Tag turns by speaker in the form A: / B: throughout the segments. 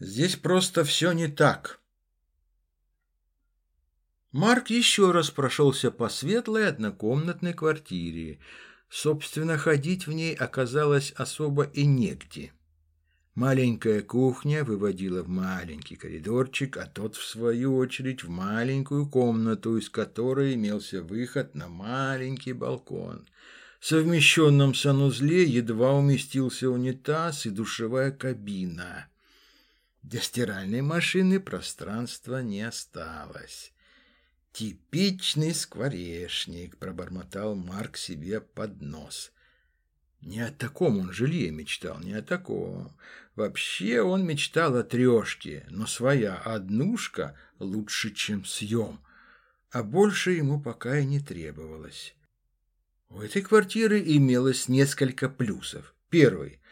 A: Здесь просто все не так. Марк еще раз прошелся по светлой однокомнатной квартире. Собственно, ходить в ней оказалось особо и негде. Маленькая кухня выводила в маленький коридорчик, а тот, в свою очередь, в маленькую комнату, из которой имелся выход на маленький балкон. В совмещенном санузле едва уместился унитаз и душевая кабина. Для стиральной машины пространства не осталось. «Типичный скворечник», — пробормотал Марк себе под нос. Не о таком он жилье мечтал, не о таком. Вообще он мечтал о трешке, но своя однушка лучше, чем съем. А больше ему пока и не требовалось. У этой квартиры имелось несколько плюсов. Первый.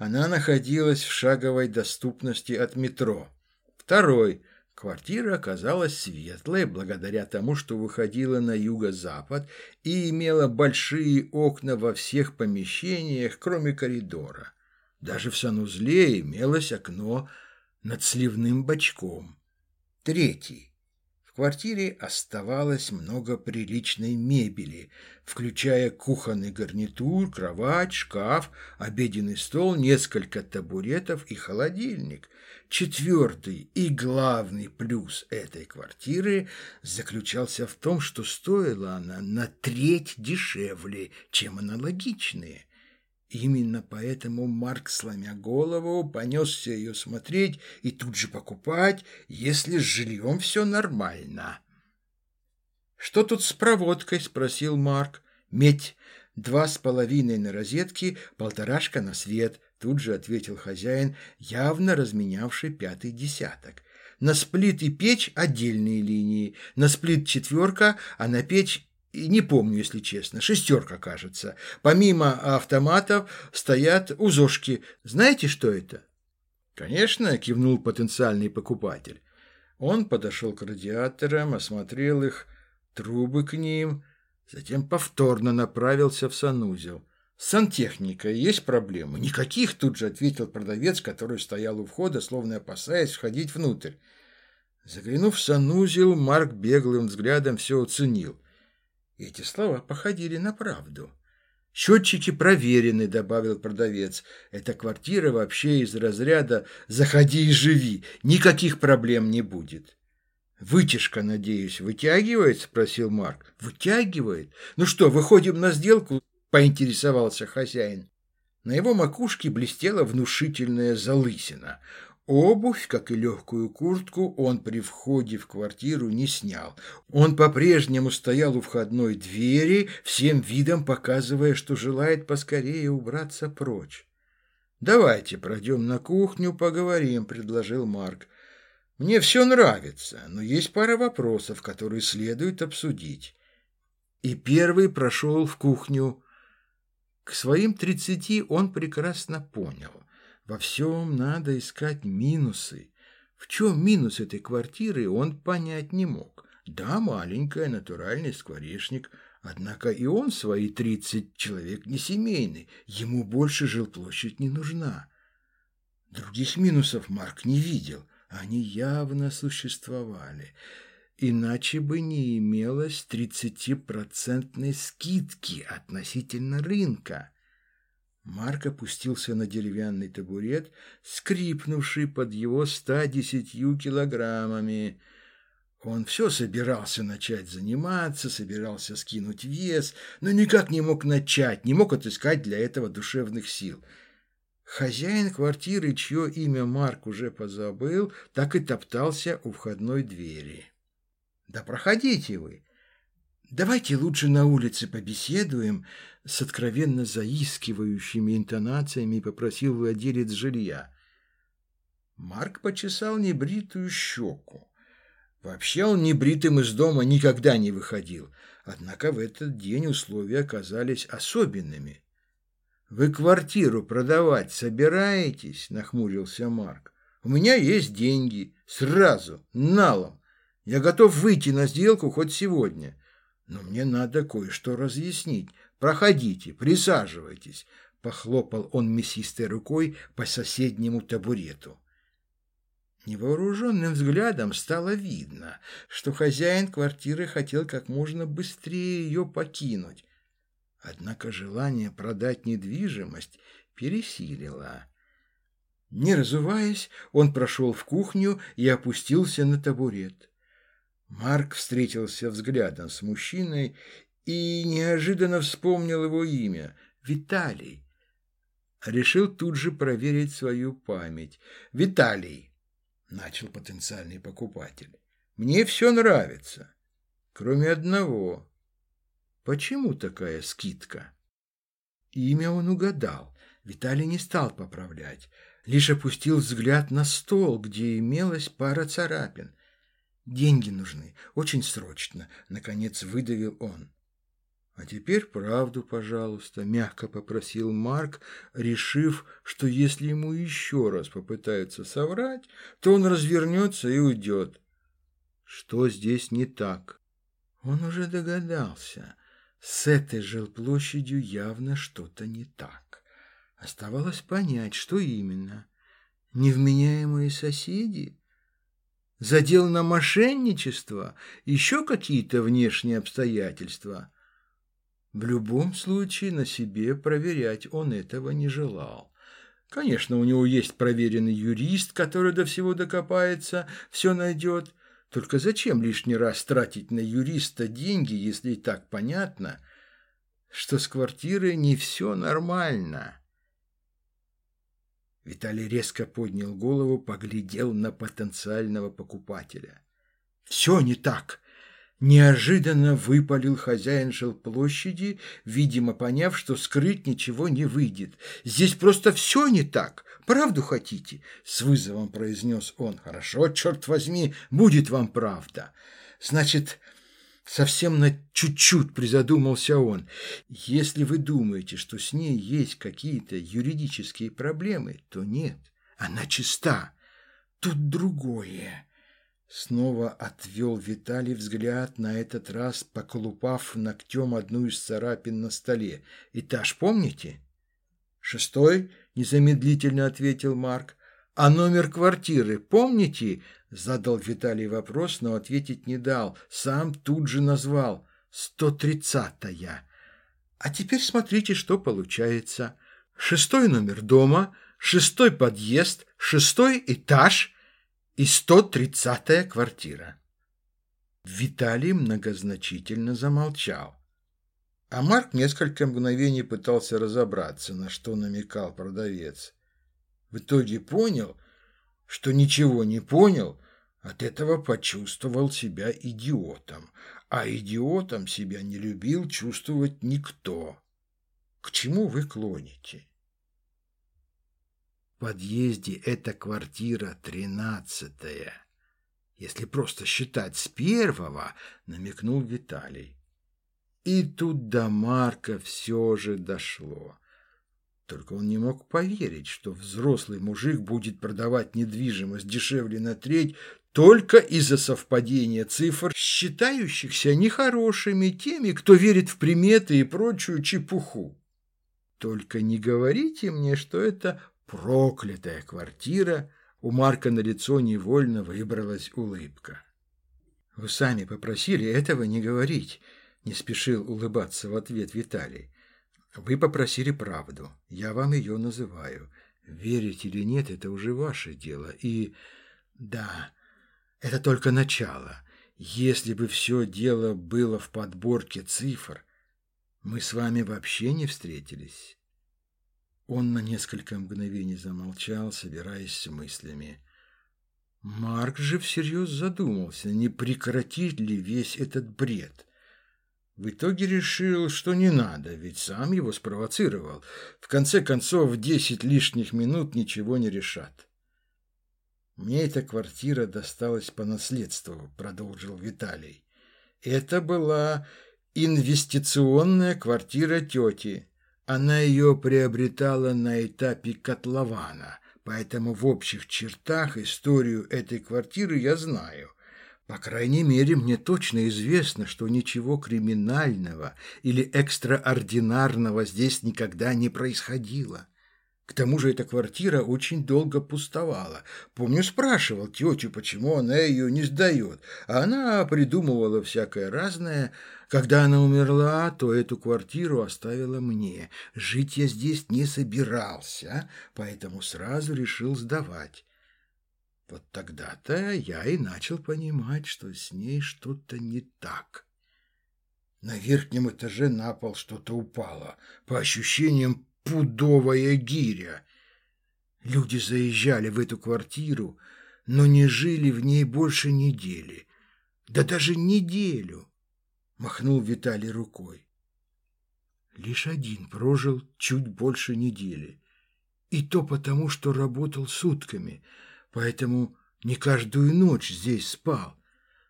A: Она находилась в шаговой доступности от метро. Второй. Квартира оказалась светлой благодаря тому, что выходила на юго-запад и имела большие окна во всех помещениях, кроме коридора. Даже в санузле имелось окно над сливным бачком. Третий. Квартире оставалось много приличной мебели, включая кухонный гарнитур, кровать, шкаф, обеденный стол, несколько табуретов и холодильник. Четвертый и главный плюс этой квартиры заключался в том, что стоила она на треть дешевле, чем аналогичные. Именно поэтому Марк, сломя голову, понесся ее смотреть и тут же покупать, если с жильем все нормально. «Что тут с проводкой?» – спросил Марк. «Медь. Два с половиной на розетке, полторашка на свет», – тут же ответил хозяин, явно разменявший пятый десяток. «На сплит и печь отдельные линии, на сплит четверка, а на печь не помню, если честно, шестерка, кажется. Помимо автоматов стоят узошки. Знаете, что это? Конечно, кивнул потенциальный покупатель. Он подошел к радиаторам, осмотрел их, трубы к ним, затем повторно направился в санузел. «С сантехникой есть проблемы?» «Никаких», тут же ответил продавец, который стоял у входа, словно опасаясь входить внутрь. Заглянув в санузел, Марк беглым взглядом все оценил – эти слова походили на правду. «Счетчики проверены», — добавил продавец. «Эта квартира вообще из разряда «заходи и живи», никаких проблем не будет». «Вытяжка, надеюсь, вытягивает?» — спросил Марк. «Вытягивает? Ну что, выходим на сделку?» — поинтересовался хозяин. На его макушке блестела внушительная залысина. Обувь, как и легкую куртку, он при входе в квартиру не снял. Он по-прежнему стоял у входной двери, всем видом показывая, что желает поскорее убраться прочь. «Давайте пройдем на кухню, поговорим», — предложил Марк. «Мне все нравится, но есть пара вопросов, которые следует обсудить». И первый прошел в кухню. К своим тридцати он прекрасно понял — во всем надо искать минусы. В чем минус этой квартиры, он понять не мог. Да, маленькая, натуральный скворечник, однако и он свои тридцать человек не семейный, ему больше жилплощадь не нужна. Других минусов Марк не видел, они явно существовали, иначе бы не имелось тридцатипроцентной скидки относительно рынка. Марк опустился на деревянный табурет, скрипнувший под его ста десятью килограммами. Он все собирался начать заниматься, собирался скинуть вес, но никак не мог начать, не мог отыскать для этого душевных сил. Хозяин квартиры, чье имя Марк уже позабыл, так и топтался у входной двери. «Да проходите вы!» Давайте лучше на улице побеседуем, с откровенно заискивающими интонациями попросил владелец жилья. Марк почесал небритую щеку. Вообще он небритым из дома никогда не выходил, однако в этот день условия оказались особенными. «Вы квартиру продавать собираетесь?» – нахмурился Марк. «У меня есть деньги. Сразу, налом. Я готов выйти на сделку хоть сегодня. Но мне надо кое-что разъяснить. Проходите, присаживайтесь, похлопал он мясистой рукой по соседнему табурету. Невооруженным взглядом стало видно, что хозяин квартиры хотел как можно быстрее ее покинуть. Однако желание продать недвижимость пересилило. Не разуваясь, он прошел в кухню и опустился на табурет. Марк встретился взглядом с мужчиной и неожиданно вспомнил его имя — Виталий. Решил тут же проверить свою память. «Виталий!» начал потенциальный покупатель. Мне все нравится, кроме одного. Почему такая скидка? Имя он угадал. Виталий не стал поправлять, лишь опустил взгляд на стол, где имелась пара царапин. «Деньги нужны, очень срочно», — наконец выдавил он. «А теперь правду, пожалуйста», — мягко попросил Марк, решив, что если ему еще раз попытаются соврать, то он развернется и уйдет. Что здесь не так? Он уже догадался. С этой жилплощадью явно что-то не так. Оставалось понять, что именно. Невменяемые соседи? Задел на мошенничество? Еще какие-то внешние обстоятельства? В любом случае на себе проверять он этого не желал. Конечно, у него есть проверенный юрист, который до всего докопается, все найдет. Только зачем лишний раз тратить на юриста деньги, если и так понятно, что с квартирой не все нормально? Виталий резко поднял голову, поглядел на потенциального покупателя. «Все не так!» Неожиданно выпалил хозяин жилплощади, видимо, поняв, что скрыть ничего не выйдет. «Здесь просто все не так. Правду хотите?» — с вызовом произнес он. «Хорошо, черт возьми, будет вам правда. Значит, совсем на чуть-чуть призадумался он. Если вы думаете, что с ней есть какие-то юридические проблемы, то нет, она чиста. Тут другое». Снова отвел Виталий взгляд, на этот раз поколупав ногтем одну из царапин на столе. «Этаж помните?» «Шестой?» – незамедлительно ответил Марк. «А номер квартиры помните?» – задал Виталий вопрос, но ответить не дал. Сам тут же назвал. «Сто тридцатая». «А теперь смотрите, что получается. Шестой номер дома, шестой подъезд, шестой этаж – и 130-я квартира. Виталий многозначительно замолчал. А Марк несколько мгновений пытался разобраться, на что намекал продавец. В итоге понял, что ничего не понял, от этого почувствовал себя идиотом, а идиотом себя не любил чувствовать никто. К чему вы клоните? подъезде эта квартира тринадцатая. Если просто считать с первого, намекнул Виталий. И тут до Марка все же дошло. Только он не мог поверить, что взрослый мужик будет продавать недвижимость дешевле на треть только из-за совпадения цифр, считающихся нехорошими теми, кто верит в приметы и прочую чепуху. Только не говорите мне, что это Проклятая квартира! У Марка на лицо невольно выбралась улыбка. «Вы сами попросили этого не говорить», — не спешил улыбаться в ответ Виталий. «Вы попросили правду. Я вам ее называю. Верить или нет, это уже ваше дело. И да, это только начало. Если бы все дело было в подборке цифр, мы с вами вообще не встретились». Он на несколько мгновений замолчал, собираясь с мыслями. Марк же всерьез задумался, не прекратить ли весь этот бред. В итоге решил, что не надо, ведь сам его спровоцировал. В конце концов, десять лишних минут ничего не решат. «Мне эта квартира досталась по наследству», — продолжил Виталий. «Это была инвестиционная квартира тети». Она ее приобретала на этапе котлована, поэтому в общих чертах историю этой квартиры я знаю. По крайней мере, мне точно известно, что ничего криминального или экстраординарного здесь никогда не происходило. К тому же эта квартира очень долго пустовала. Помню, спрашивал тетю, почему она ее не сдает. А она придумывала всякое разное. Когда она умерла, то эту квартиру оставила мне. Жить я здесь не собирался, поэтому сразу решил сдавать. Вот тогда-то я и начал понимать, что с ней что-то не так. На верхнем этаже на пол что-то упало. По ощущениям, пудовая гиря. Люди заезжали в эту квартиру, но не жили в ней больше недели. Да даже неделю, махнул Виталий рукой. Лишь один прожил чуть больше недели. И то потому, что работал сутками, поэтому не каждую ночь здесь спал.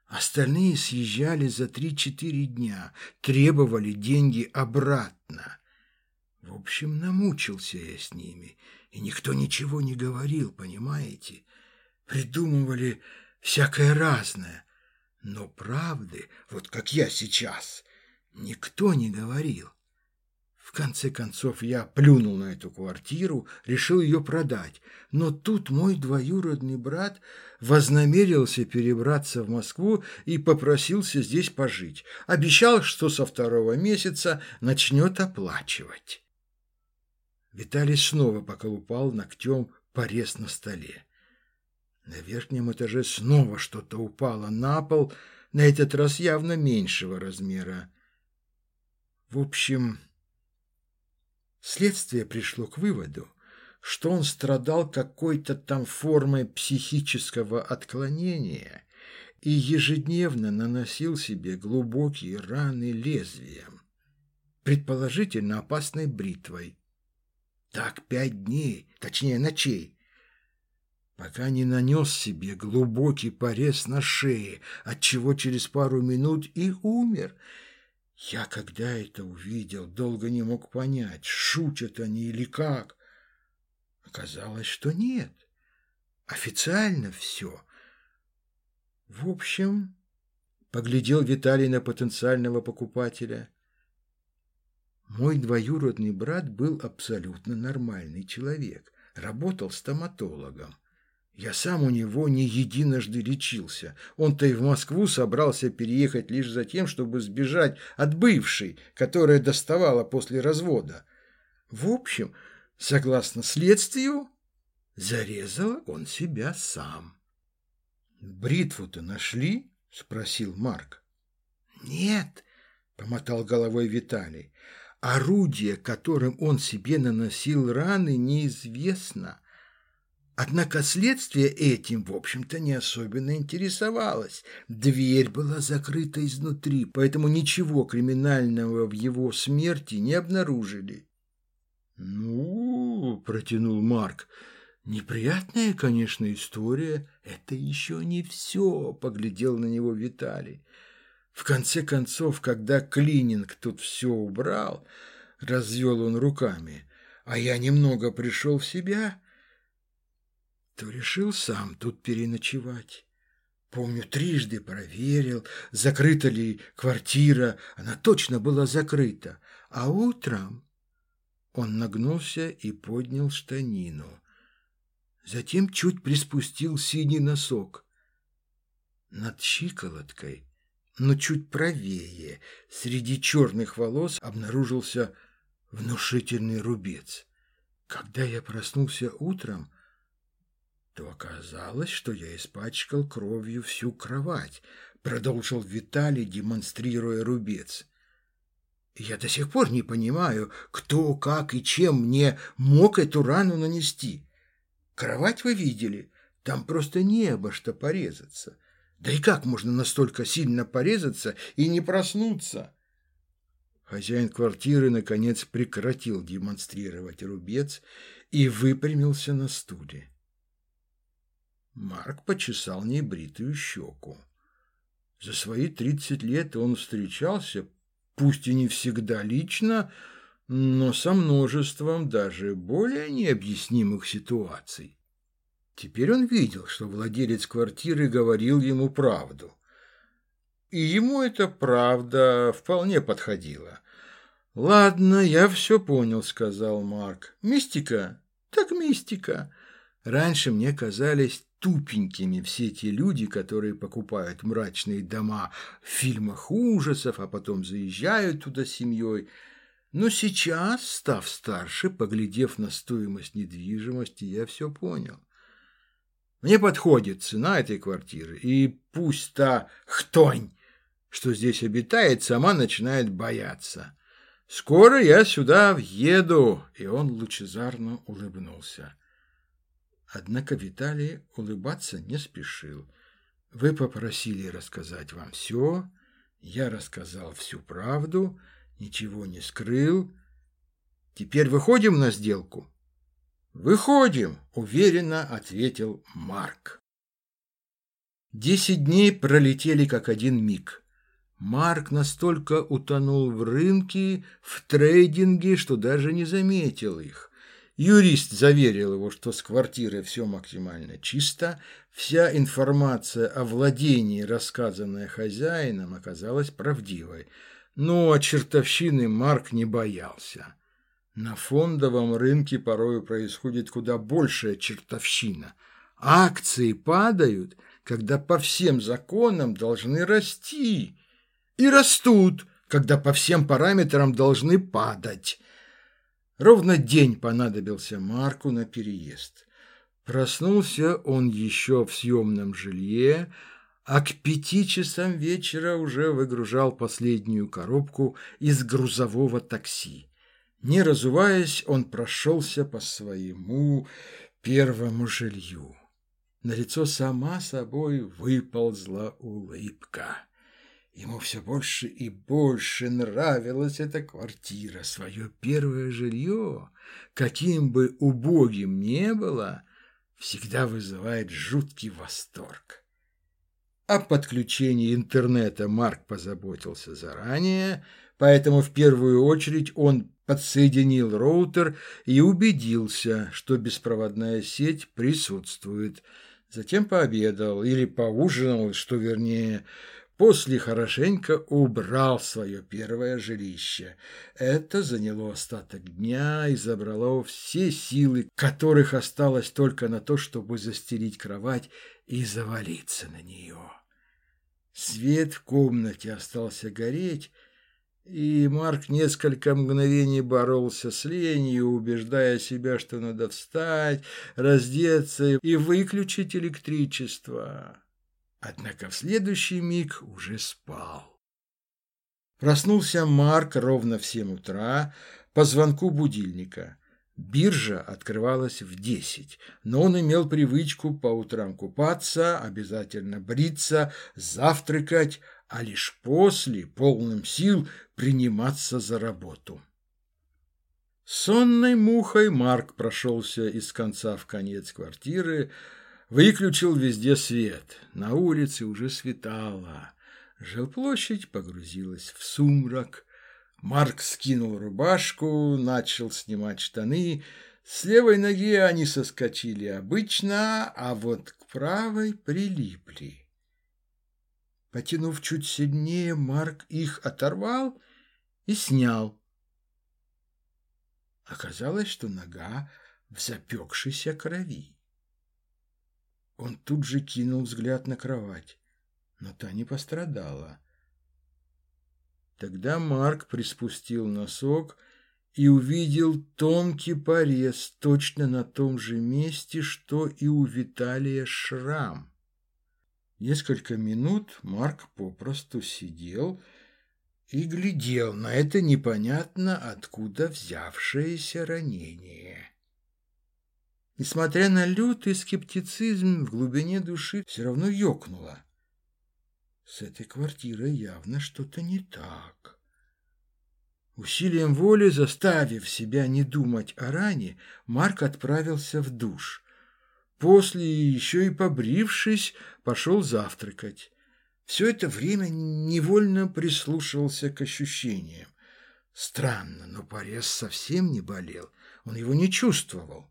A: Остальные съезжали за три-четыре дня, требовали деньги обратно. В общем, намучился я с ними, и никто ничего не говорил, понимаете? Придумывали всякое разное, но правды, вот как я сейчас, никто не говорил. В конце концов, я плюнул на эту квартиру, решил ее продать. Но тут мой двоюродный брат вознамерился перебраться в Москву и попросился здесь пожить. Обещал, что со второго месяца начнет оплачивать. Виталий снова поколупал ногтем порез на столе. На верхнем этаже снова что-то упало на пол, на этот раз явно меньшего размера. В общем, следствие пришло к выводу, что он страдал какой-то там формой психического отклонения и ежедневно наносил себе глубокие раны лезвием, предположительно опасной бритвой. Так пять дней, точнее ночей, пока не нанес себе глубокий порез на шее, отчего через пару минут и умер. Я, когда это увидел, долго не мог понять, шутят они или как. Оказалось, что нет. Официально все. В общем, поглядел Виталий на потенциального покупателя – мой двоюродный брат был абсолютно нормальный человек, работал стоматологом. Я сам у него не единожды лечился. Он-то и в Москву собрался переехать лишь за тем, чтобы сбежать от бывшей, которая доставала после развода. В общем, согласно следствию, зарезал он себя сам. «Бритву-то нашли?» – спросил Марк. «Нет», – помотал головой Виталий. Орудие, которым он себе наносил раны, неизвестно. Однако следствие этим, в общем-то, не особенно интересовалось. Дверь была закрыта изнутри, поэтому ничего криминального в его смерти не обнаружили. «Ну, — протянул Марк, — неприятная, конечно, история. Это еще не все, — поглядел на него Виталий. В конце концов, когда клининг тут все убрал, развел он руками, а я немного пришел в себя, то решил сам тут переночевать. Помню, трижды проверил, закрыта ли квартира. Она точно была закрыта. А утром он нагнулся и поднял штанину. Затем чуть приспустил синий носок. Над щиколоткой но чуть правее, среди черных волос, обнаружился внушительный рубец. Когда я проснулся утром, то оказалось, что я испачкал кровью всю кровать, продолжил Виталий, демонстрируя рубец. Я до сих пор не понимаю, кто, как и чем мне мог эту рану нанести. Кровать вы видели, там просто небо, что порезаться. Да и как можно настолько сильно порезаться и не проснуться? Хозяин квартиры, наконец, прекратил демонстрировать рубец и выпрямился на стуле. Марк почесал небритую щеку. За свои тридцать лет он встречался, пусть и не всегда лично, но со множеством даже более необъяснимых ситуаций. Теперь он видел, что владелец квартиры говорил ему правду. И ему эта правда вполне подходила. «Ладно, я все понял», — сказал Марк. «Мистика? Так мистика. Раньше мне казались тупенькими все те люди, которые покупают мрачные дома в фильмах ужасов, а потом заезжают туда с семьей. Но сейчас, став старше, поглядев на стоимость недвижимости, я все понял. Мне подходит цена этой квартиры, и пусть та хтонь, что здесь обитает, сама начинает бояться. Скоро я сюда въеду, и он лучезарно улыбнулся. Однако Виталий улыбаться не спешил. Вы попросили рассказать вам все, я рассказал всю правду, ничего не скрыл. Теперь выходим на сделку? Выходим, уверенно ответил Марк. Десять дней пролетели как один миг. Марк настолько утонул в рынке, в трейдинге, что даже не заметил их. Юрист заверил его, что с квартирой все максимально чисто, вся информация о владении, рассказанная хозяином, оказалась правдивой. Но чертовщины Марк не боялся. На фондовом рынке порою происходит куда большая чертовщина. Акции падают, когда по всем законам должны расти. И растут, когда по всем параметрам должны падать. Ровно день понадобился Марку на переезд. Проснулся он еще в съемном жилье, а к пяти часам вечера уже выгружал последнюю коробку из грузового такси. Не разуваясь, он прошелся по своему первому жилью. На лицо сама собой выползла улыбка. Ему все больше и больше нравилась эта квартира, свое первое жилье, каким бы убогим не было, всегда вызывает жуткий восторг. О подключении интернета Марк позаботился заранее, поэтому в первую очередь он подсоединил роутер и убедился, что беспроводная сеть присутствует. Затем пообедал или поужинал, что вернее, После хорошенько убрал свое первое жилище. Это заняло остаток дня и забрало все силы, которых осталось только на то, чтобы застелить кровать и завалиться на нее. Свет в комнате остался гореть, и Марк несколько мгновений боролся с ленью, убеждая себя, что надо встать, раздеться и выключить электричество. Однако в следующий миг уже спал. Проснулся Марк ровно в семь утра по звонку будильника. Биржа открывалась в десять, но он имел привычку по утрам купаться, обязательно бриться, завтракать, а лишь после, полным сил, приниматься за работу. Сонной мухой Марк прошелся из конца в конец квартиры, Выключил везде свет. На улице уже светало. Жилплощадь погрузилась в сумрак. Марк скинул рубашку, начал снимать штаны. С левой ноги они соскочили обычно, а вот к правой прилипли. Потянув чуть сильнее, Марк их оторвал и снял. Оказалось, что нога в запекшейся крови. Он тут же кинул взгляд на кровать, но та не пострадала. Тогда Марк приспустил носок и увидел тонкий порез точно на том же месте, что и у Виталия шрам. Несколько минут Марк попросту сидел и глядел на это непонятно откуда взявшееся ранение. Несмотря на лютый скептицизм, в глубине души все равно ёкнуло. С этой квартирой явно что-то не так. Усилием воли, заставив себя не думать о ране, Марк отправился в душ. После, еще и побрившись, пошел завтракать. Все это время невольно прислушивался к ощущениям. Странно, но порез совсем не болел, он его не чувствовал.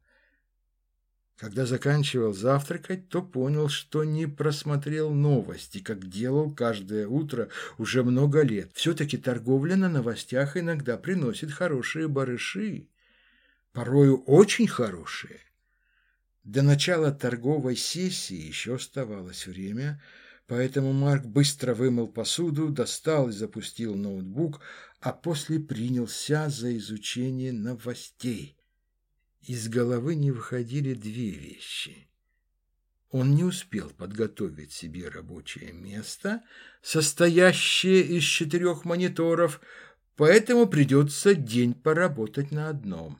A: Когда заканчивал завтракать, то понял, что не просмотрел новости, как делал каждое утро уже много лет. Все-таки торговля на новостях иногда приносит хорошие барыши. порою очень хорошие. До начала торговой сессии еще оставалось время, поэтому Марк быстро вымыл посуду, достал и запустил ноутбук, а после принялся за изучение новостей. Из головы не выходили две вещи. Он не успел подготовить себе рабочее место, состоящее из четырех мониторов, поэтому придется день поработать на одном.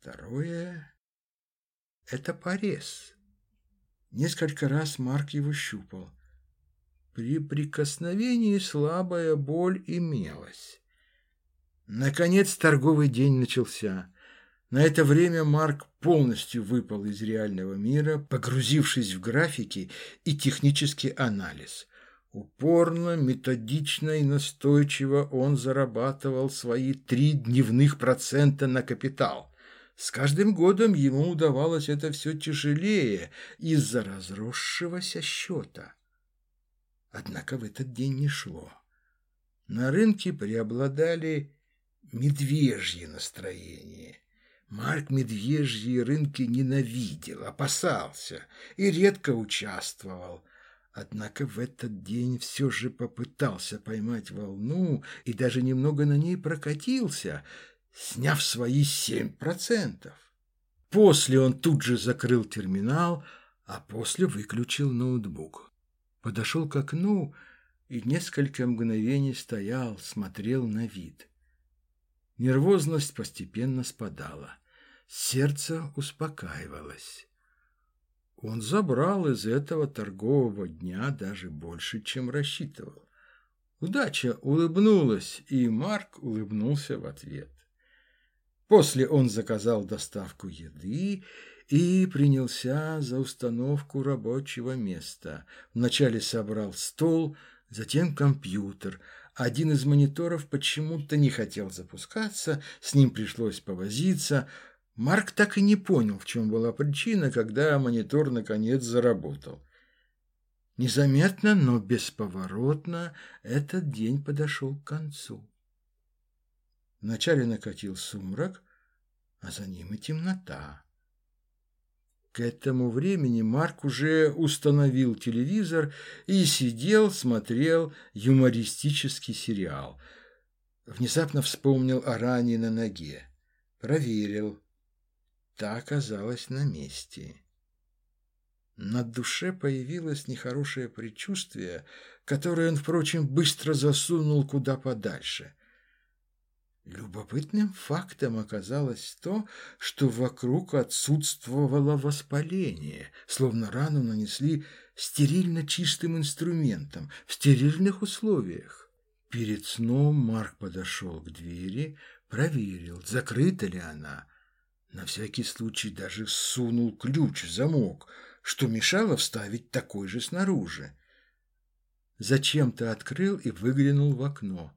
A: Второе — это порез. Несколько раз Марк его щупал. При прикосновении слабая боль имелась. Наконец торговый день начался. На это время Марк полностью выпал из реального мира, погрузившись в графики и технический анализ. Упорно, методично и настойчиво он зарабатывал свои три дневных процента на капитал. С каждым годом ему удавалось это все тяжелее из-за разросшегося счета. Однако в этот день не шло. На рынке преобладали медвежье настроение. Марк медвежьи рынки ненавидел, опасался и редко участвовал. Однако в этот день все же попытался поймать волну и даже немного на ней прокатился, сняв свои семь процентов. После он тут же закрыл терминал, а после выключил ноутбук. Подошел к окну и несколько мгновений стоял, смотрел на вид. Нервозность постепенно спадала. Сердце успокаивалось. Он забрал из этого торгового дня даже больше, чем рассчитывал. Удача улыбнулась, и Марк улыбнулся в ответ. После он заказал доставку еды и принялся за установку рабочего места. Вначале собрал стол, затем компьютер. Один из мониторов почему-то не хотел запускаться, с ним пришлось повозиться – Марк так и не понял, в чем была причина, когда монитор наконец заработал. Незаметно, но бесповоротно этот день подошел к концу. Вначале накатил сумрак, а за ним и темнота. К этому времени Марк уже установил телевизор и сидел, смотрел юмористический сериал. Внезапно вспомнил о ране на ноге. Проверил. Та оказалась на месте. На душе появилось нехорошее предчувствие, которое он, впрочем, быстро засунул куда подальше. Любопытным фактом оказалось то, что вокруг отсутствовало воспаление, словно рану нанесли стерильно чистым инструментом в стерильных условиях. Перед сном Марк подошел к двери, проверил, закрыта ли она, на всякий случай даже сунул ключ в замок, что мешало вставить такой же снаружи. Зачем-то открыл и выглянул в окно.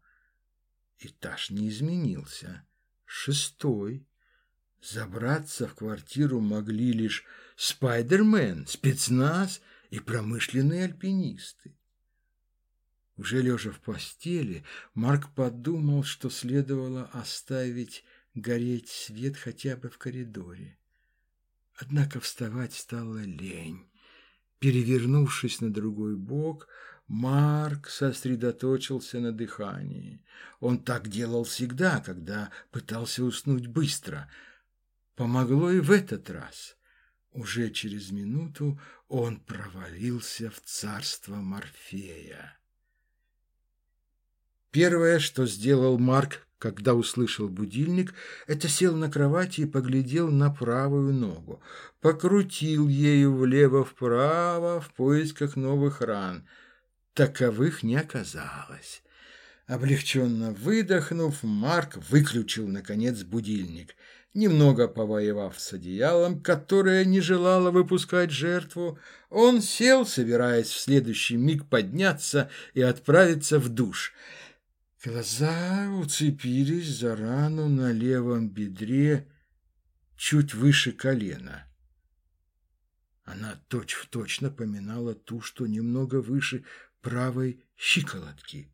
A: Этаж не изменился. Шестой. Забраться в квартиру могли лишь Спайдермен, спецназ и промышленные альпинисты. Уже лежа в постели, Марк подумал, что следовало оставить гореть свет хотя бы в коридоре. Однако вставать стало лень. Перевернувшись на другой бок, Марк сосредоточился на дыхании. Он так делал всегда, когда пытался уснуть быстро. Помогло и в этот раз. Уже через минуту он провалился в царство Морфея. Первое, что сделал Марк, когда услышал будильник, это сел на кровати и поглядел на правую ногу. Покрутил ею влево-вправо в поисках новых ран. Таковых не оказалось. Облегченно выдохнув, Марк выключил, наконец, будильник. Немного повоевав с одеялом, которое не желало выпускать жертву, он сел, собираясь в следующий миг подняться и отправиться в душ – Глаза уцепились за рану на левом бедре чуть выше колена. Она точь-в-точь напоминала ту, что немного выше правой щиколотки.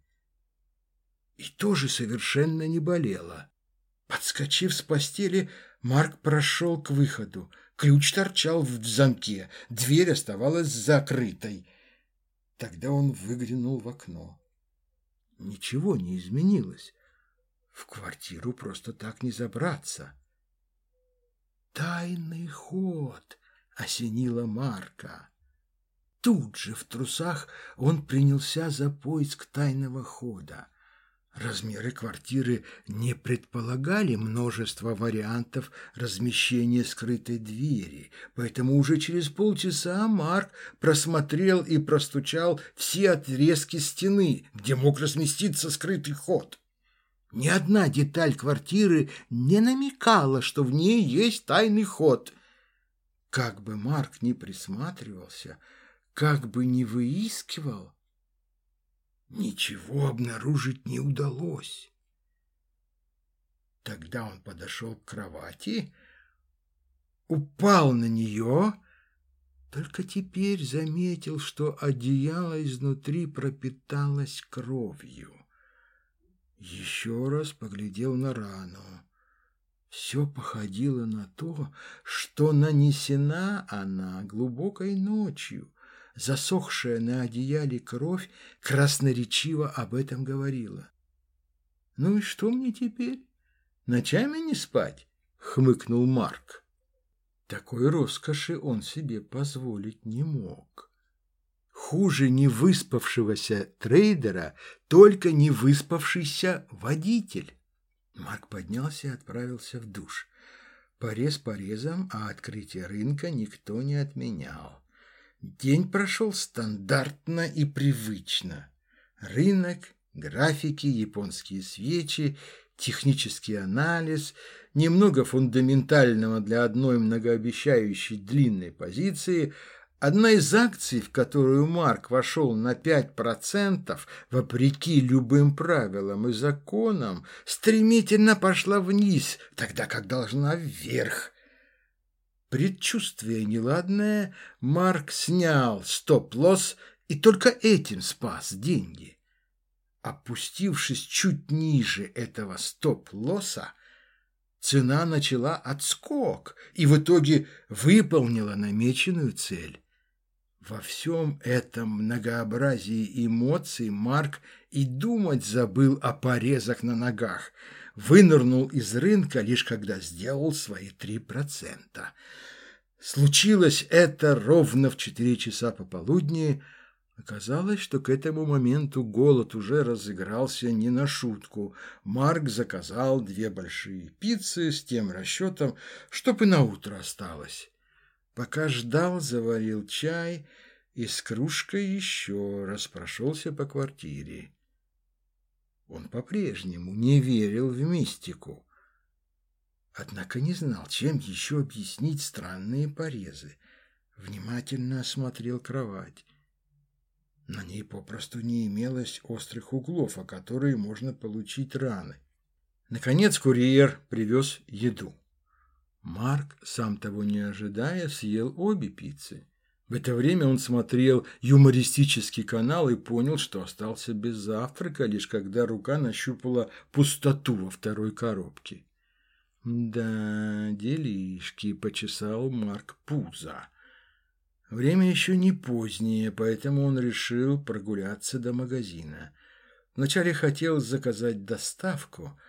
A: И тоже совершенно не болела. Подскочив с постели, Марк прошел к выходу. Ключ торчал в замке, дверь оставалась закрытой. Тогда он выглянул в окно. Ничего не изменилось. В квартиру просто так не забраться. «Тайный ход!» — осенила Марка. Тут же в трусах он принялся за поиск тайного хода. Размеры квартиры не предполагали множество вариантов размещения скрытой двери, поэтому уже через полчаса Марк просмотрел и простучал все отрезки стены, где мог разместиться скрытый ход. Ни одна деталь квартиры не намекала, что в ней есть тайный ход. Как бы Марк ни присматривался, как бы ни выискивал, Ничего обнаружить не удалось. Тогда он подошел к кровати, упал на нее, только теперь заметил, что одеяло изнутри пропиталось кровью. Еще раз поглядел на рану. Все походило на то, что нанесена она глубокой ночью, засохшая на одеяле кровь красноречиво об этом говорила. «Ну и что мне теперь? Ночами не спать?» — хмыкнул Марк. Такой роскоши он себе позволить не мог. Хуже невыспавшегося трейдера только невыспавшийся водитель. Марк поднялся и отправился в душ. Порез порезом, а открытие рынка никто не отменял. День прошел стандартно и привычно. Рынок, графики, японские свечи, технический анализ, немного фундаментального для одной многообещающей длинной позиции, одна из акций, в которую Марк вошел на 5%, вопреки любым правилам и законам, стремительно пошла вниз, тогда как должна вверх – Предчувствие неладное, Марк снял стоп-лосс и только этим спас деньги. Опустившись чуть ниже этого стоп-лосса, цена начала отскок и в итоге выполнила намеченную цель. Во всем этом многообразии эмоций Марк и думать забыл о порезах на ногах – вынырнул из рынка лишь когда сделал свои три процента. Случилось это ровно в четыре часа пополудни. Оказалось, что к этому моменту голод уже разыгрался не на шутку. Марк заказал две большие пиццы с тем расчетом, чтоб и на утро осталось. Пока ждал, заварил чай и с кружкой еще раз прошелся по квартире. Он по-прежнему не верил в мистику. Однако не знал, чем еще объяснить странные порезы. Внимательно осмотрел кровать. На ней попросту не имелось острых углов, о которые можно получить раны. Наконец курьер привез еду. Марк, сам того не ожидая, съел обе пиццы. В это время он смотрел юмористический канал и понял, что остался без завтрака, лишь когда рука нащупала пустоту во второй коробке. «Да, делишки», — почесал Марк пузо. Время еще не позднее, поэтому он решил прогуляться до магазина. Вначале хотел заказать доставку —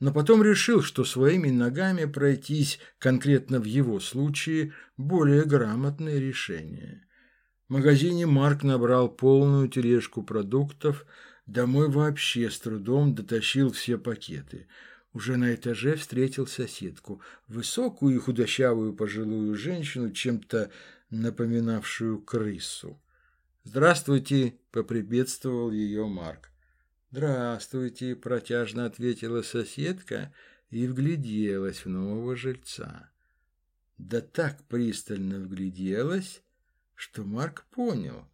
A: но потом решил, что своими ногами пройтись, конкретно в его случае, более грамотное решение. В магазине Марк набрал полную тележку продуктов, домой вообще с трудом дотащил все пакеты. Уже на этаже встретил соседку, высокую и худощавую пожилую женщину, чем-то напоминавшую крысу. «Здравствуйте!» – поприветствовал ее Марк. «Здравствуйте», – протяжно ответила соседка и вгляделась в нового жильца. Да так пристально вгляделась, что Марк понял.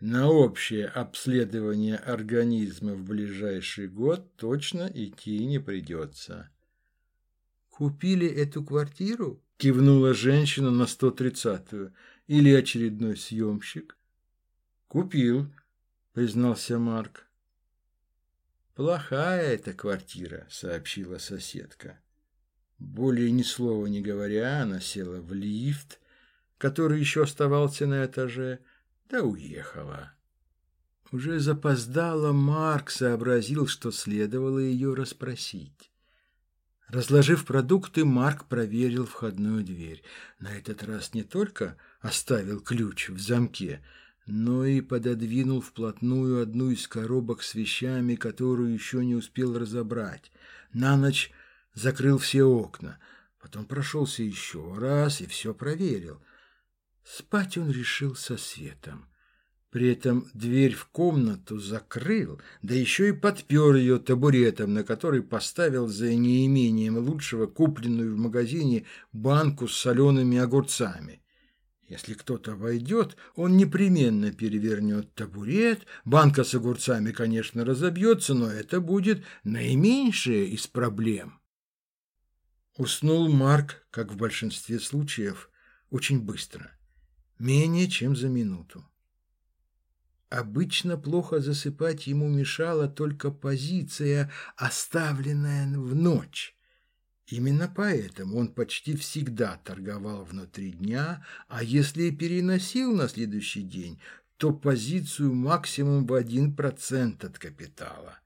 A: На общее обследование организма в ближайший год точно идти не придется. «Купили эту квартиру?» – кивнула женщина на сто тридцатую. «Или очередной съемщик?» «Купил», – признался Марк. «Плохая эта квартира», — сообщила соседка. Более ни слова не говоря, она села в лифт, который еще оставался на этаже, да уехала. Уже запоздало Марк сообразил, что следовало ее расспросить. Разложив продукты, Марк проверил входную дверь. На этот раз не только оставил ключ в замке, но и пододвинул вплотную одну из коробок с вещами, которую еще не успел разобрать. На ночь закрыл все окна, потом прошелся еще раз и все проверил. Спать он решил со светом. При этом дверь в комнату закрыл, да еще и подпер ее табуретом, на который поставил за неимением лучшего купленную в магазине банку с солеными огурцами. Если кто-то войдет, он непременно перевернет табурет, банка с огурцами, конечно, разобьется, но это будет наименьшее из проблем. Уснул Марк, как в большинстве случаев, очень быстро, менее чем за минуту. Обычно плохо засыпать ему мешала только позиция, оставленная в ночь. Именно поэтому он почти всегда торговал внутри дня, а если и переносил на следующий день, то позицию максимум в один процент от капитала.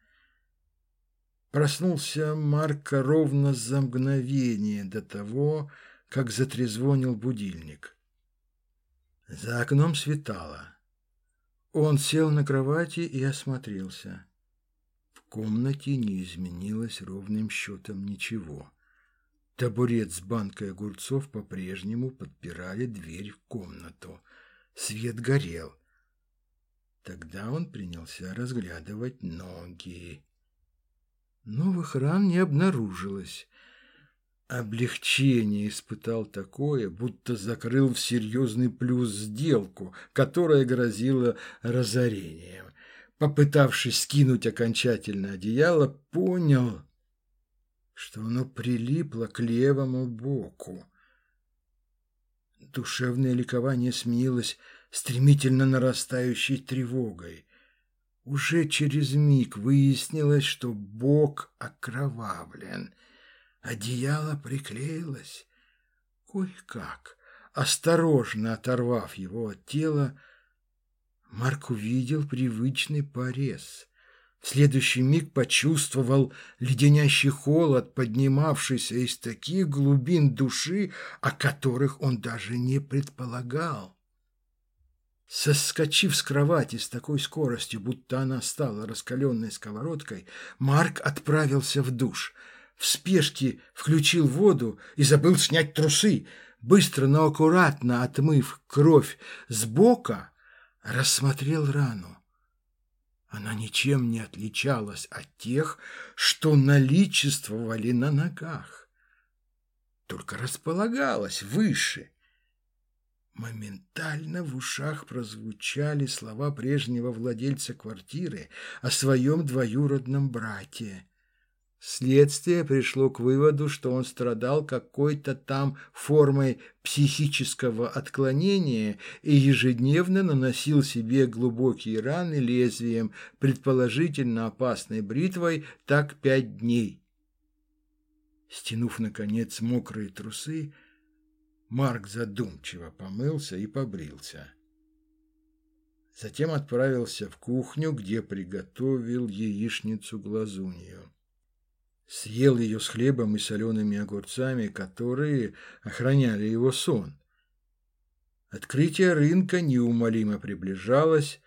A: Проснулся Марко ровно за мгновение до того, как затрезвонил будильник. За окном светало. Он сел на кровати и осмотрелся. В комнате не изменилось ровным счетом ничего. Табурет с банкой огурцов по-прежнему подпирали дверь в комнату. Свет горел. Тогда он принялся разглядывать ноги. Новых ран не обнаружилось. Облегчение испытал такое, будто закрыл в серьезный плюс сделку, которая грозила разорением. Попытавшись скинуть окончательно одеяло, понял, что оно прилипло к левому боку. Душевное ликование сменилось стремительно нарастающей тревогой. Уже через миг выяснилось, что бок окровавлен — Одеяло приклеилось. Кое-как, осторожно оторвав его от тела, Марк увидел привычный порез. В следующий миг почувствовал леденящий холод, поднимавшийся из таких глубин души, о которых он даже не предполагал. Соскочив с кровати с такой скоростью, будто она стала раскаленной сковородкой, Марк отправился в душ – в спешке включил воду и забыл снять трусы. Быстро, но аккуратно отмыв кровь с бока, рассмотрел рану. Она ничем не отличалась от тех, что наличествовали на ногах, только располагалась выше. Моментально в ушах прозвучали слова прежнего владельца квартиры о своем двоюродном брате. Следствие пришло к выводу, что он страдал какой-то там формой психического отклонения и ежедневно наносил себе глубокие раны лезвием, предположительно опасной бритвой, так пять дней. Стянув, наконец, мокрые трусы, Марк задумчиво помылся и побрился. Затем отправился в кухню, где приготовил яичницу-глазунью съел ее с хлебом и солеными огурцами, которые охраняли его сон. Открытие рынка неумолимо приближалось,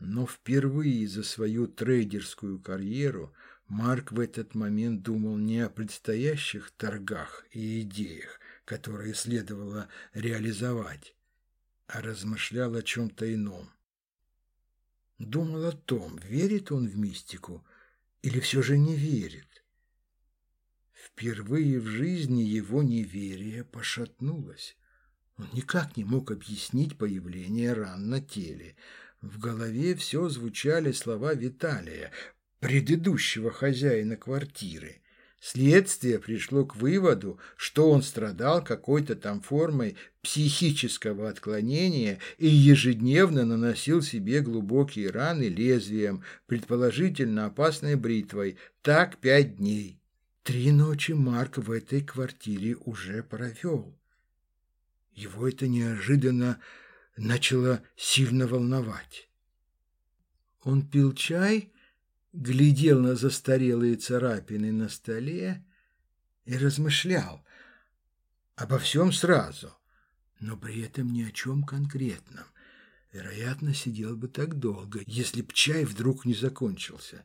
A: но впервые за свою трейдерскую карьеру Марк в этот момент думал не о предстоящих торгах и идеях, которые следовало реализовать, а размышлял о чем-то ином. Думал о том, верит он в мистику или все же не верит. Впервые в жизни его неверие пошатнулось. Он никак не мог объяснить появление ран на теле. В голове все звучали слова Виталия, предыдущего хозяина квартиры. Следствие пришло к выводу, что он страдал какой-то там формой психического отклонения и ежедневно наносил себе глубокие раны лезвием, предположительно опасной бритвой, так пять дней. Три ночи Марк в этой квартире уже провел. Его это неожиданно начало сильно волновать. Он пил чай, глядел на застарелые царапины на столе и размышлял обо всем сразу, но при этом ни о чем конкретном. Вероятно, сидел бы так долго, если б чай вдруг не закончился.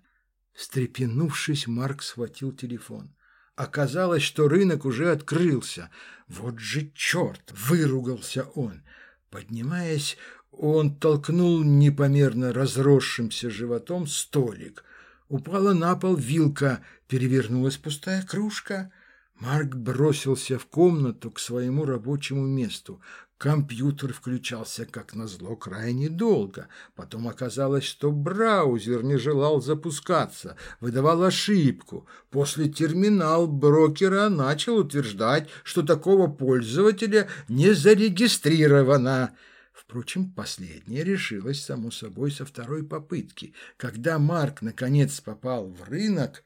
A: Встрепенувшись, Марк схватил телефон. Оказалось, что рынок уже открылся. Вот же черт! Выругался он. Поднимаясь, он толкнул непомерно разросшимся животом столик. Упала на пол вилка, перевернулась пустая кружка. Марк бросился в комнату к своему рабочему месту. Компьютер включался, как назло, крайне долго. Потом оказалось, что браузер не желал запускаться, выдавал ошибку. После терминал брокера начал утверждать, что такого пользователя не зарегистрировано. Впрочем, последнее решилось, само собой, со второй попытки. Когда Марк, наконец, попал в рынок,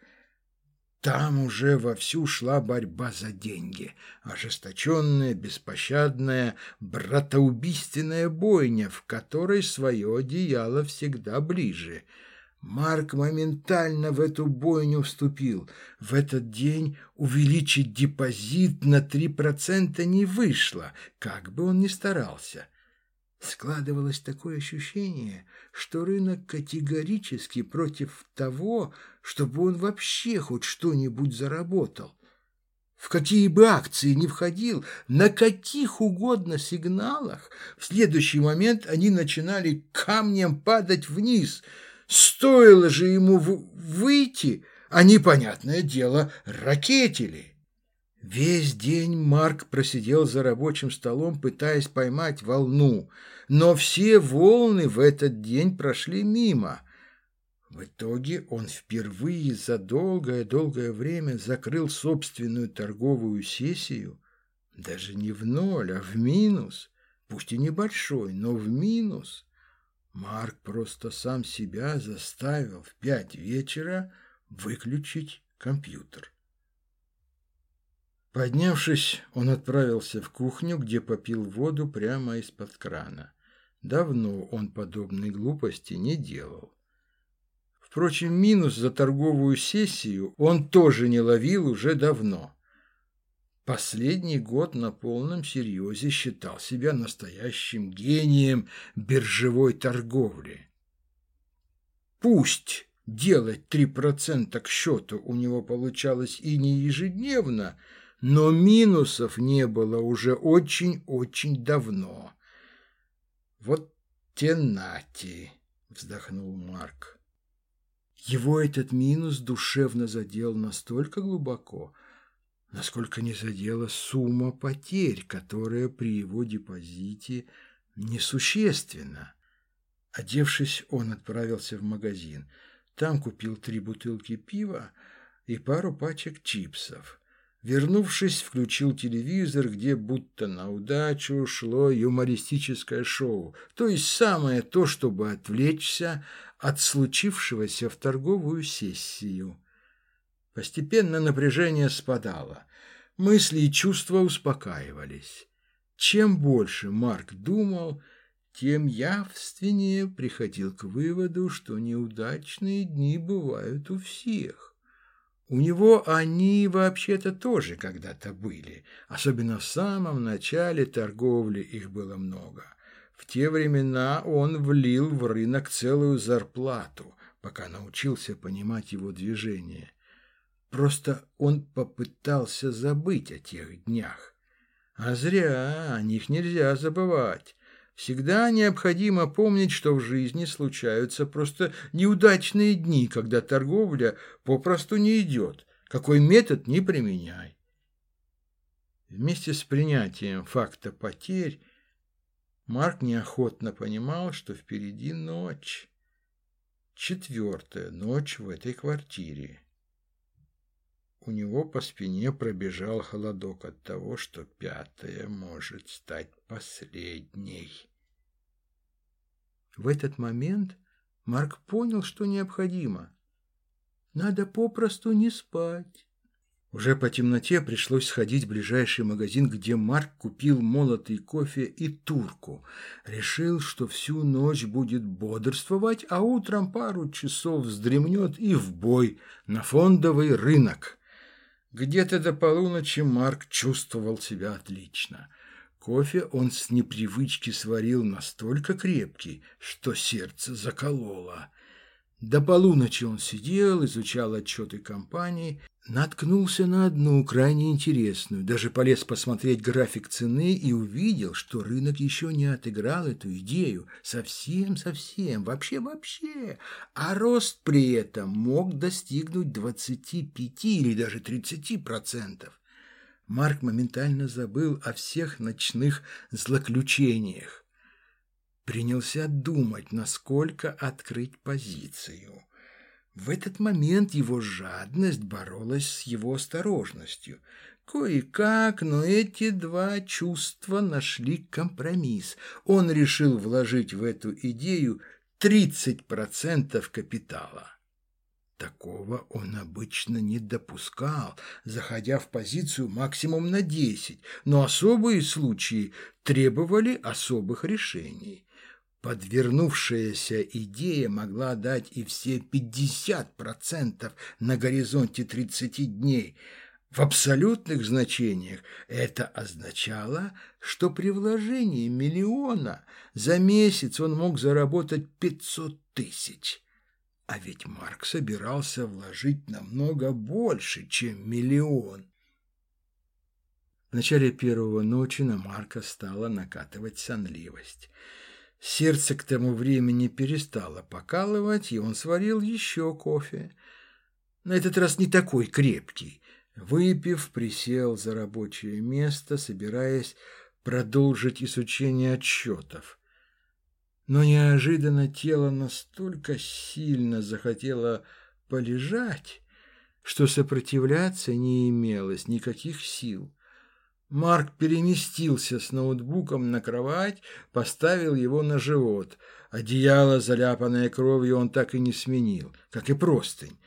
A: там уже вовсю шла борьба за деньги. Ожесточенная, беспощадная, братоубийственная бойня, в которой свое одеяло всегда ближе. Марк моментально в эту бойню вступил. В этот день увеличить депозит на три процента не вышло, как бы он ни старался. Складывалось такое ощущение, что рынок категорически против того, чтобы он вообще хоть что-нибудь заработал. В какие бы акции ни входил, на каких угодно сигналах, в следующий момент они начинали камнем падать вниз. Стоило же ему выйти, они, понятное дело, ракетили. Весь день Марк просидел за рабочим столом, пытаясь поймать волну, но все волны в этот день прошли мимо. В итоге он впервые за долгое-долгое время закрыл собственную торговую сессию даже не в ноль, а в минус, пусть и небольшой, но в минус. Марк просто сам себя заставил в пять вечера выключить компьютер. Поднявшись, он отправился в кухню, где попил воду прямо из-под крана. Давно он подобной глупости не делал. Впрочем, минус за торговую сессию он тоже не ловил уже давно. Последний год на полном серьезе считал себя настоящим гением биржевой торговли. Пусть делать 3% к счету у него получалось и не ежедневно, но минусов не было уже очень-очень давно. «Вот тенати!» — вздохнул Марк. Его этот минус душевно задел настолько глубоко, насколько не задела сумма потерь, которая при его депозите несущественна. Одевшись, он отправился в магазин. Там купил три бутылки пива и пару пачек чипсов. Вернувшись, включил телевизор, где будто на удачу шло юмористическое шоу, то есть самое то, чтобы отвлечься от случившегося в торговую сессию. Постепенно напряжение спадало, мысли и чувства успокаивались. Чем больше Марк думал, тем явственнее приходил к выводу, что неудачные дни бывают у всех. У него они вообще-то тоже когда-то были, особенно в самом начале торговли их было много. В те времена он влил в рынок целую зарплату, пока научился понимать его движение. Просто он попытался забыть о тех днях. А зря, о них нельзя забывать. Всегда необходимо помнить, что в жизни случаются просто неудачные дни, когда торговля попросту не идет. Какой метод не применяй. Вместе с принятием факта потерь Марк неохотно понимал, что впереди ночь. Четвертая ночь в этой квартире. У него по спине пробежал холодок от того, что пятая может стать последней. В этот момент Марк понял, что необходимо. Надо попросту не спать. Уже по темноте пришлось сходить в ближайший магазин, где Марк купил молотый кофе и турку. Решил, что всю ночь будет бодрствовать, а утром пару часов вздремнет и в бой на фондовый рынок. Где-то до полуночи Марк чувствовал себя отлично. Кофе он с непривычки сварил настолько крепкий, что сердце закололо. До полуночи он сидел, изучал отчеты компании, наткнулся на одну крайне интересную, даже полез посмотреть график цены и увидел, что рынок еще не отыграл эту идею совсем-совсем, вообще-вообще, а рост при этом мог достигнуть 25 или даже 30 процентов. Марк моментально забыл о всех ночных злоключениях принялся думать, насколько открыть позицию. В этот момент его жадность боролась с его осторожностью. Кое-как, но эти два чувства нашли компромисс. Он решил вложить в эту идею 30% капитала. Такого он обычно не допускал, заходя в позицию максимум на 10, но особые случаи требовали особых решений. Подвернувшаяся идея могла дать и все 50% на горизонте 30 дней. В абсолютных значениях это означало, что при вложении миллиона за месяц он мог заработать 500 тысяч. А ведь Марк собирался вложить намного больше, чем миллион. В начале первого ночи на Марка стала накатывать сонливость. Сердце к тому времени перестало покалывать, и он сварил еще кофе. На этот раз не такой крепкий. Выпив, присел за рабочее место, собираясь продолжить изучение отчетов. Но неожиданно тело настолько сильно захотело полежать, что сопротивляться не имелось никаких сил. Марк переместился с ноутбуком на кровать, поставил его на живот. Одеяло, заляпанное кровью, он так и не сменил, как и простынь.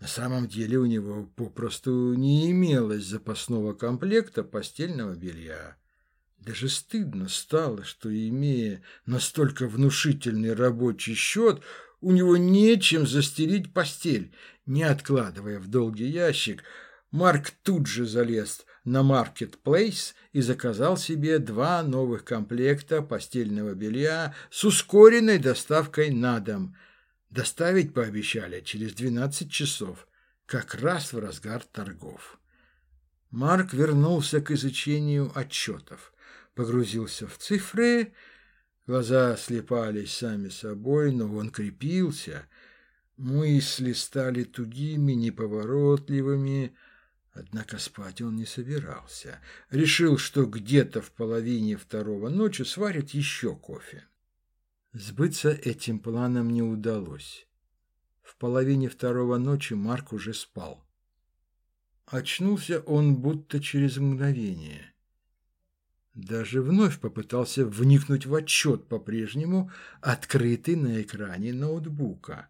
A: На самом деле у него попросту не имелось запасного комплекта постельного белья. Даже стыдно стало, что, имея настолько внушительный рабочий счет, у него нечем застелить постель. Не откладывая в долгий ящик, Марк тут же залез на Marketplace и заказал себе два новых комплекта постельного белья с ускоренной доставкой на дом. Доставить пообещали через 12 часов, как раз в разгар торгов. Марк вернулся к изучению отчетов, погрузился в цифры, глаза слепались сами собой, но он крепился, мысли стали тугими, неповоротливыми, Однако спать он не собирался. Решил, что где-то в половине второго ночи сварит еще кофе. Сбыться этим планом не удалось. В половине второго ночи Марк уже спал. Очнулся он будто через мгновение. Даже вновь попытался вникнуть в отчет по-прежнему, открытый на экране ноутбука.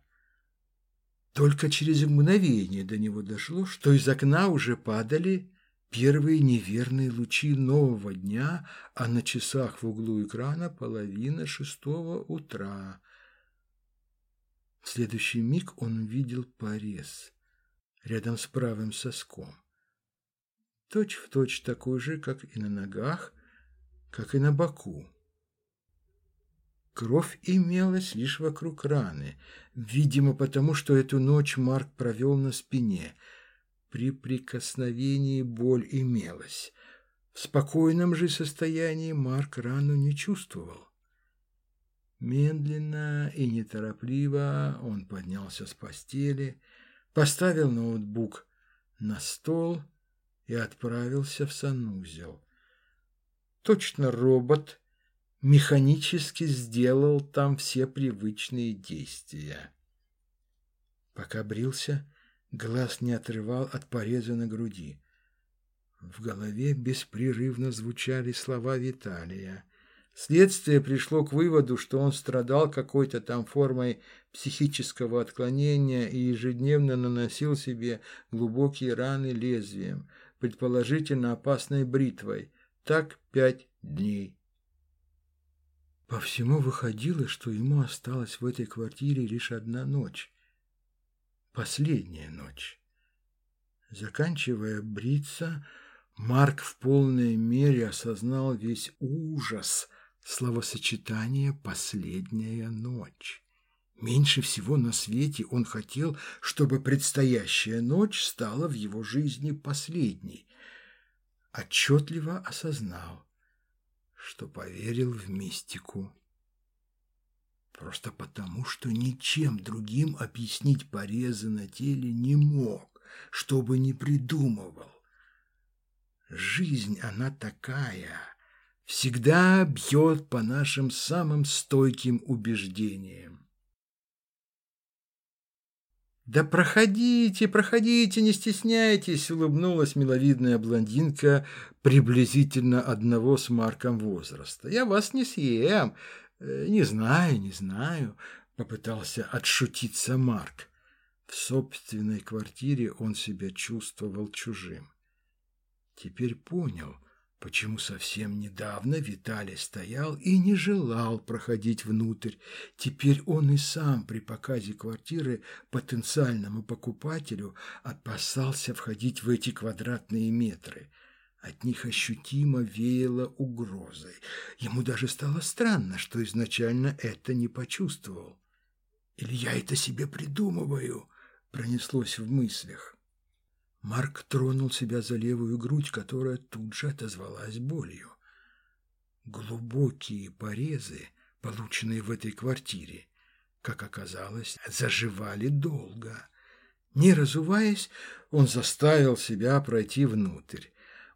A: Только через мгновение до него дошло, что из окна уже падали первые неверные лучи нового дня, а на часах в углу экрана половина шестого утра. В следующий миг он увидел порез рядом с правым соском. Точь в точь такой же, как и на ногах, как и на боку. Кровь имелась лишь вокруг раны, видимо, потому что эту ночь Марк провел на спине. При прикосновении боль имелась. В спокойном же состоянии Марк рану не чувствовал. Медленно и неторопливо он поднялся с постели, поставил ноутбук на стол и отправился в санузел. Точно робот – механически сделал там все привычные действия. Пока брился, глаз не отрывал от пореза на груди. В голове беспрерывно звучали слова Виталия. Следствие пришло к выводу, что он страдал какой-то там формой психического отклонения и ежедневно наносил себе глубокие раны лезвием, предположительно опасной бритвой. Так пять дней. По всему выходило, что ему осталась в этой квартире лишь одна ночь. Последняя ночь. Заканчивая бриться, Марк в полной мере осознал весь ужас словосочетания «последняя ночь». Меньше всего на свете он хотел, чтобы предстоящая ночь стала в его жизни последней. Отчетливо осознал, что поверил в мистику. Просто потому, что ничем другим объяснить порезы на теле не мог, чтобы не придумывал. Жизнь она такая, всегда бьет по нашим самым стойким убеждениям. «Да проходите, проходите, не стесняйтесь!» — улыбнулась миловидная блондинка приблизительно одного с Марком возраста. «Я вас не съем. Э, не знаю, не знаю», — попытался отшутиться Марк. В собственной квартире он себя чувствовал чужим. Теперь понял, почему совсем недавно Виталий стоял и не желал проходить внутрь. Теперь он и сам при показе квартиры потенциальному покупателю опасался входить в эти квадратные метры. От них ощутимо веяло угрозой. Ему даже стало странно, что изначально это не почувствовал. «Или я это себе придумываю?» — пронеслось в мыслях. Марк тронул себя за левую грудь, которая тут же отозвалась болью. Глубокие порезы, полученные в этой квартире, как оказалось, заживали долго. Не разуваясь, он заставил себя пройти внутрь.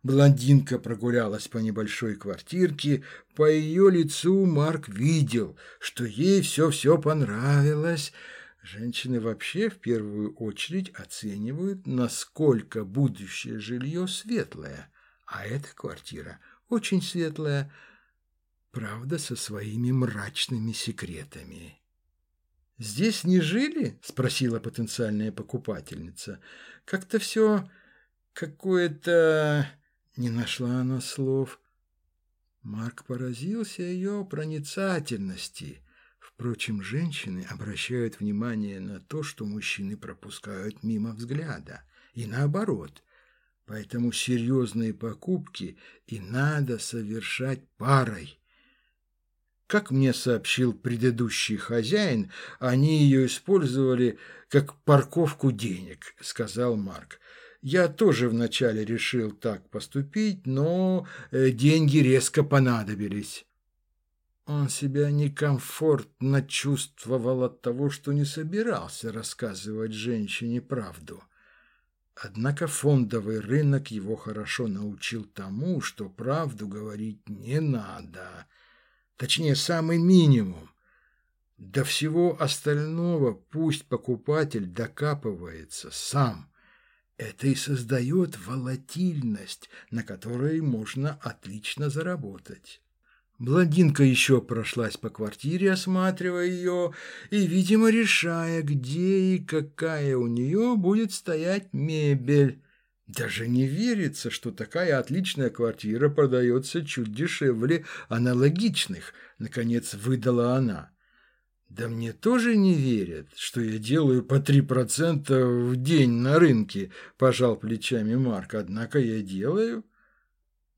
A: Блондинка прогулялась по небольшой квартирке. По ее лицу Марк видел, что ей все-все понравилось – Женщины вообще в первую очередь оценивают, насколько будущее жилье светлое, а эта квартира очень светлая, правда, со своими мрачными секретами. «Здесь не жили?» – спросила потенциальная покупательница. «Как-то все какое-то...» – не нашла она слов. Марк поразился ее проницательности – Впрочем, женщины обращают внимание на то, что мужчины пропускают мимо взгляда, и наоборот. Поэтому серьезные покупки и надо совершать парой. Как мне сообщил предыдущий хозяин, они ее использовали как парковку денег, сказал Марк. Я тоже вначале решил так поступить, но э, деньги резко понадобились. Он себя некомфортно чувствовал от того, что не собирался рассказывать женщине правду. Однако фондовый рынок его хорошо научил тому, что правду говорить не надо. Точнее, самый минимум. До всего остального пусть покупатель докапывается сам. Это и создает волатильность, на которой можно отлично заработать. Блондинка еще прошлась по квартире, осматривая ее и, видимо, решая, где и какая у нее будет стоять мебель. Даже не верится, что такая отличная квартира продается чуть дешевле аналогичных, наконец выдала она. Да мне тоже не верят, что я делаю по три процента в день на рынке, пожал плечами Марк, однако я делаю.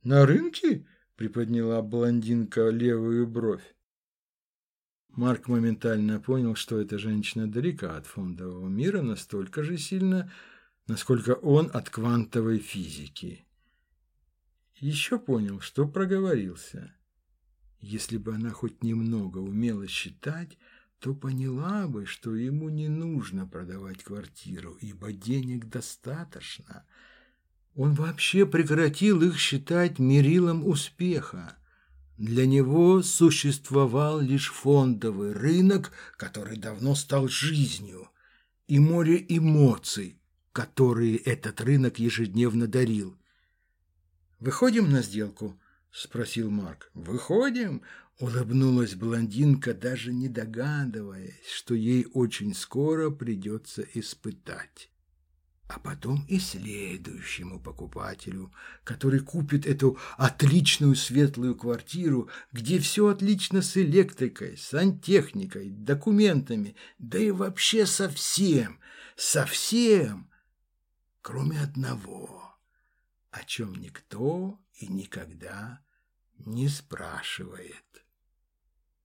A: На рынке? Приподняла блондинка левую бровь. Марк моментально понял, что эта женщина далека от фондового мира настолько же сильно, насколько он от квантовой физики. Еще понял, что проговорился. Если бы она хоть немного умела считать, то поняла бы, что ему не нужно продавать квартиру, ибо денег достаточно – он вообще прекратил их считать мерилом успеха. Для него существовал лишь фондовый рынок, который давно стал жизнью, и море эмоций, которые этот рынок ежедневно дарил. «Выходим на сделку?» – спросил Марк. «Выходим?» Улыбнулась блондинка, даже не догадываясь, что ей очень скоро придется испытать. А потом и следующему покупателю, который купит эту отличную светлую квартиру, где все отлично с электрикой, сантехникой, документами, да и вообще совсем, совсем, кроме одного, о чем никто и никогда не спрашивает.